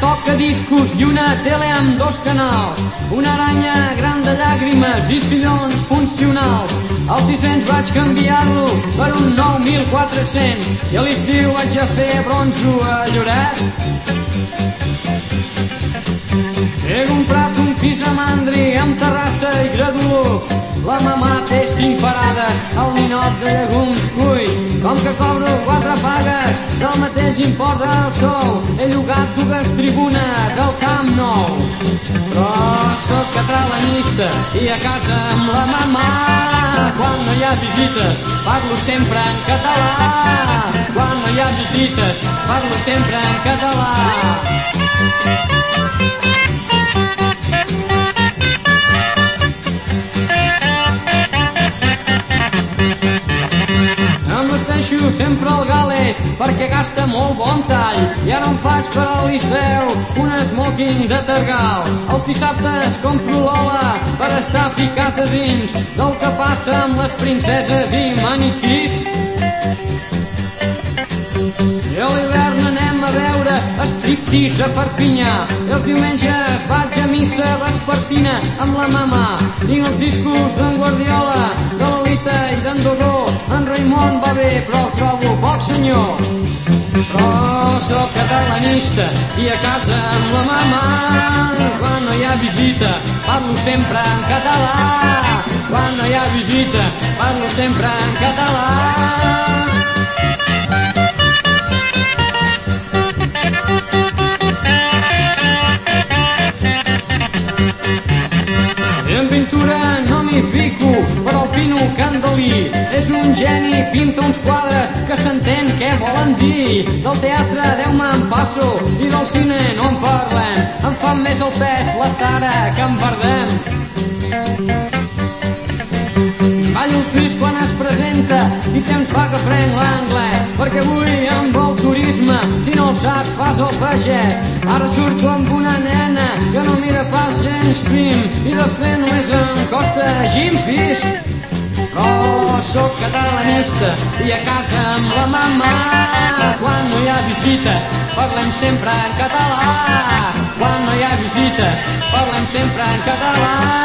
tocadiscos i una tele amb dos canals. Una aranya gran de llàgrimes i sillons funcionals. Al 600 vaig canviar-lo per un 9.400 i a l'estiu vaig a fer bronzo a Lloret. He comprat un pis a Mandri amb terrassa i gradulux. La mamà té cinc parades al ninot de llegums cuits. Com que cobro quatre pagues del mateix import del sou, he llogat dues tribunes al Camp Nou. Però sóc catalanista i a casa amb la mamà. Quan no hi ha visites, parlo sempre en català. Quan no hi ha visites, parlo sempre en català. Vesteixo sempre al Gales perquè gasta molt bon tall i ara em faig per al Liceu un smoking de tergal. Els dissabtes compro l'ola per estar ficat a dins del que passa amb les princeses i maniquís. I a l'hivern anem a veure striptease a Perpinyà. I els diumenges vaig a missa vespertina amb la mama. Tinc els discos d'en Guardiola, de l'Olita i d'en Dodó. En Raimon va bé, però el trobo poc senyor. Però sóc catalanista i a casa amb la mama. Quan no hi ha visita, parlo sempre en català. Quan no hi ha visita, parlo sempre en català. Geni, pinta uns quadres que s'entén què volen dir. Del teatre Déu me'n passo i del cine no en parlem. Em fa més el pes la Sara que en perdem. Ballo el twist quan es presenta i temps fa que prenc l'anglès perquè avui amb el turisme si no el saps fas el pagès ara surto amb una nena que no mira pas gens prim i de fet només em costa gimfis però sóc catalanista i a casa amb la mama. Quan no hi ha visites parlem sempre en català. Quan no hi ha visites parlem sempre en català